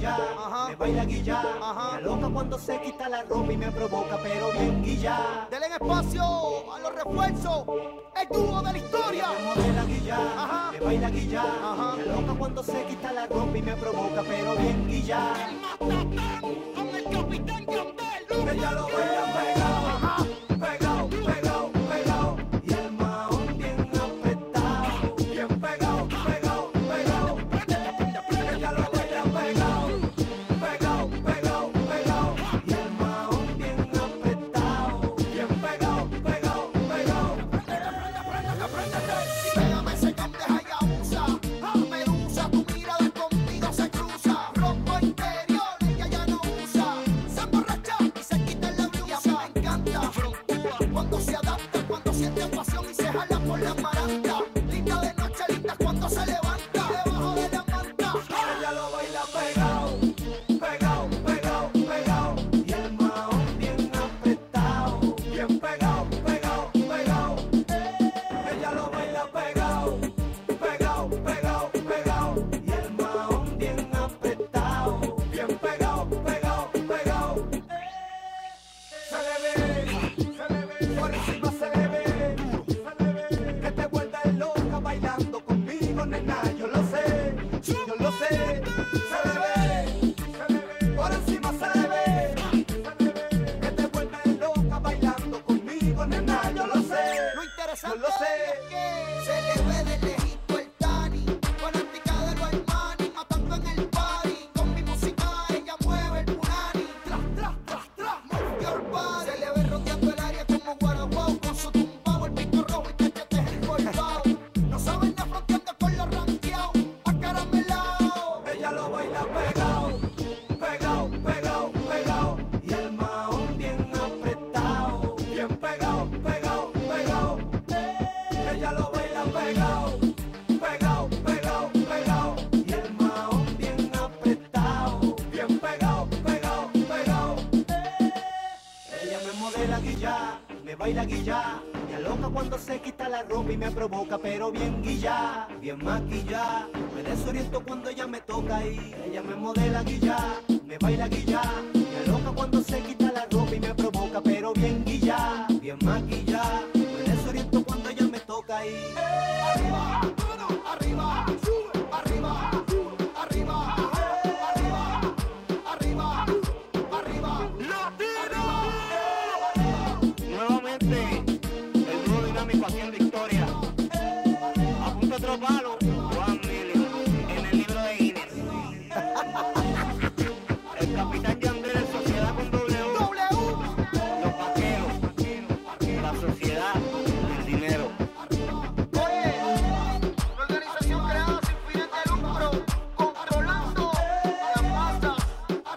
guilla, me baila guilla. Me loca cuando se quita la ropa y me provoca, pero bien guilla. Denle espacio a los refuerzos. El dúo de la historia. Me modela guilla, me baila guilla. Me loca cuando se quita la ropa y me provoca, pero bien guilla. Con el capitán Yandel. Ella lo baila adapta, cuando Yo lo sé. se le ve de lejito el Tani, fanática de los matando en el party. Con mi música ella mueve el punani. Tras, tras, tras, tras, move your body. Se le ve rodeando modela guilla, me baila guilla. Me aloca cuando se quita la ropa y me provoca, pero bien guilla, bien maquilla. Me desoriento cuando ella me toca y ella me modela guilla, me baila guilla. Me aloca cuando se quita la ropa y me provoca, pero bien guilla, bien maquilla. Me desoriento cuando ella me toca y El capitán Yandel, sociedad con W. W. Los vaqueros, la sociedad, el dinero. Oye, una organización creada sin fines de lucro, controlando las masas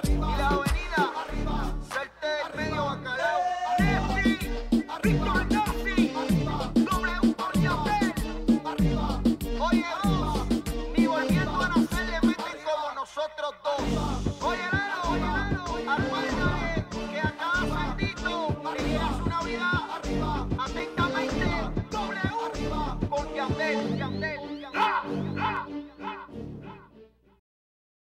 y la avenida. Salte del medio bacalao. Nessi, Víctor Nassi, W por Yandel. Oye, vos, ni volviendo a nacer le meten como nosotros dos. Oye,